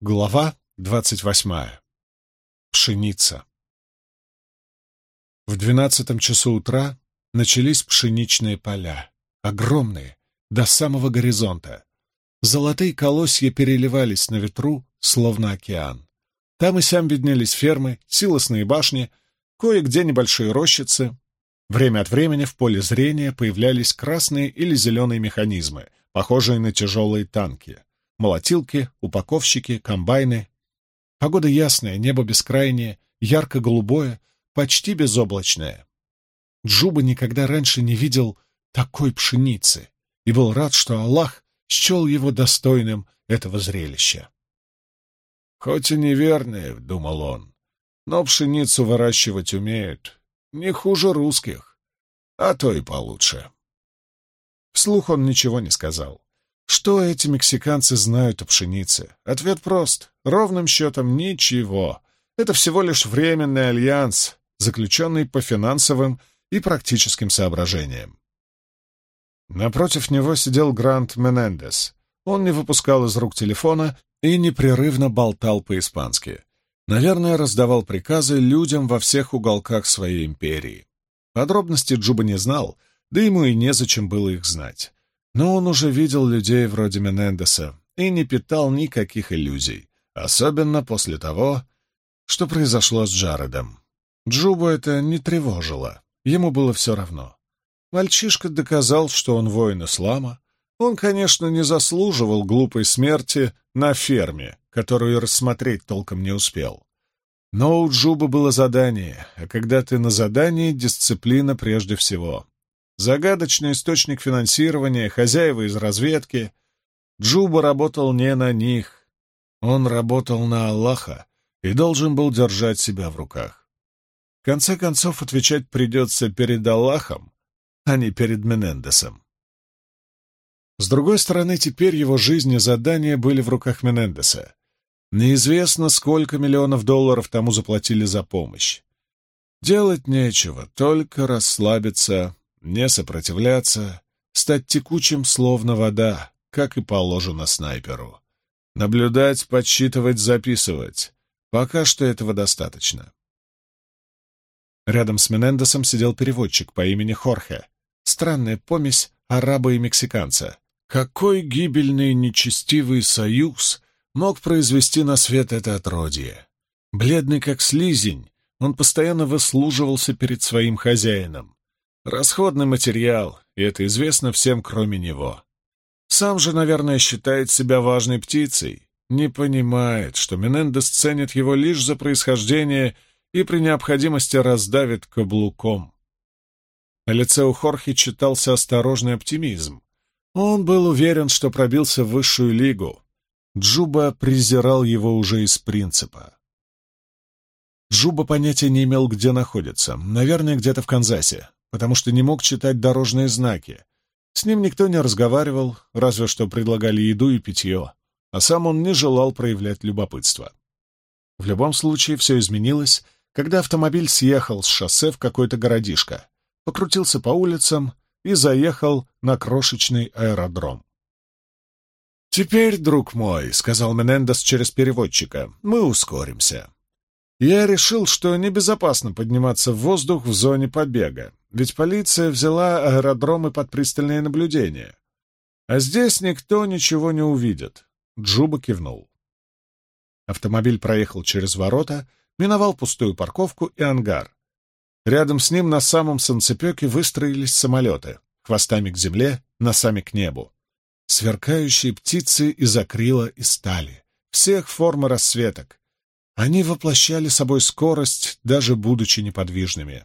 Глава двадцать восьмая. Пшеница. В двенадцатом часу утра начались пшеничные поля, огромные, до самого горизонта. Золотые колосья переливались на ветру, словно океан. Там и сям виднелись фермы, силосные башни, кое-где небольшие рощицы. Время от времени в поле зрения появлялись красные или зеленые механизмы, похожие на тяжелые танки молотилки, упаковщики, комбайны. Погода ясная, небо бескрайнее, ярко-голубое, почти безоблачное. Джуба никогда раньше не видел такой пшеницы и был рад, что Аллах счел его достойным этого зрелища. «Хоть и неверные», — думал он, — «но пшеницу выращивать умеют, не хуже русских, а то и получше». Вслух он ничего не сказал. Что эти мексиканцы знают о пшенице? Ответ прост. Ровным счетом ничего. Это всего лишь временный альянс, заключенный по финансовым и практическим соображениям. Напротив него сидел Грант Менендес. Он не выпускал из рук телефона и непрерывно болтал по-испански. Наверное, раздавал приказы людям во всех уголках своей империи. Подробности Джуба не знал, да ему и незачем было их знать. Но он уже видел людей вроде Менендеса и не питал никаких иллюзий, особенно после того, что произошло с Джаредом. Джубу это не тревожило, ему было все равно. Мальчишка доказал, что он воин ислама. Он, конечно, не заслуживал глупой смерти на ферме, которую рассмотреть толком не успел. Но у Джуба было задание, а когда ты на задании, дисциплина прежде всего загадочный источник финансирования, хозяева из разведки. Джуба работал не на них. Он работал на Аллаха и должен был держать себя в руках. В конце концов, отвечать придется перед Аллахом, а не перед Менендесом. С другой стороны, теперь его жизнь и задания были в руках Менендеса. Неизвестно, сколько миллионов долларов тому заплатили за помощь. Делать нечего, только расслабиться не сопротивляться, стать текучим, словно вода, как и положено снайперу. Наблюдать, подсчитывать, записывать. Пока что этого достаточно. Рядом с Менендесом сидел переводчик по имени Хорхе. Странная помесь араба и мексиканца. Какой гибельный нечестивый союз мог произвести на свет это отродье? Бледный как слизень, он постоянно выслуживался перед своим хозяином. Расходный материал, и это известно всем, кроме него. Сам же, наверное, считает себя важной птицей, не понимает, что Менендес ценит его лишь за происхождение и при необходимости раздавит каблуком. На лице у Хорхи читался осторожный оптимизм. Он был уверен, что пробился в высшую лигу. Джуба презирал его уже из принципа. Джуба понятия не имел, где находится. Наверное, где-то в Канзасе потому что не мог читать дорожные знаки. С ним никто не разговаривал, разве что предлагали еду и питье, а сам он не желал проявлять любопытство. В любом случае все изменилось, когда автомобиль съехал с шоссе в какой-то городишко, покрутился по улицам и заехал на крошечный аэродром. «Теперь, друг мой», — сказал Менендес через переводчика, — «мы ускоримся. Я решил, что небезопасно подниматься в воздух в зоне побега, ведь полиция взяла аэродромы под пристальное наблюдение. А здесь никто ничего не увидит. Джуба кивнул. Автомобиль проехал через ворота, миновал пустую парковку и ангар. Рядом с ним на самом санцепёке выстроились самолеты, хвостами к земле, носами к небу. Сверкающие птицы из акрила и стали, всех форм и расцветок. Они воплощали собой скорость, даже будучи неподвижными.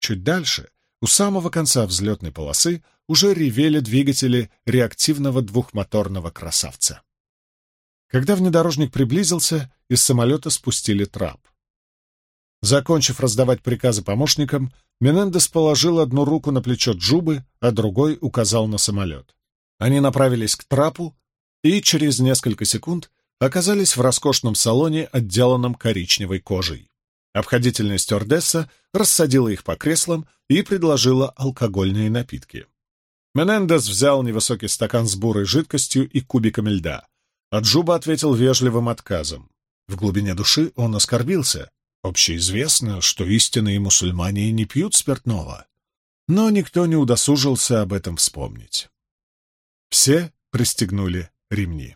Чуть дальше, у самого конца взлетной полосы, уже ревели двигатели реактивного двухмоторного красавца. Когда внедорожник приблизился, из самолета спустили трап. Закончив раздавать приказы помощникам, Менендес положил одну руку на плечо Джубы, а другой указал на самолет. Они направились к трапу и через несколько секунд оказались в роскошном салоне, отделанном коричневой кожей. Обходительная стюардесса рассадила их по креслам и предложила алкогольные напитки. Менендес взял невысокий стакан с бурой жидкостью и кубиками льда. Аджуба ответил вежливым отказом. В глубине души он оскорбился. Общеизвестно, что истинные мусульмане не пьют спиртного. Но никто не удосужился об этом вспомнить. Все пристегнули ремни.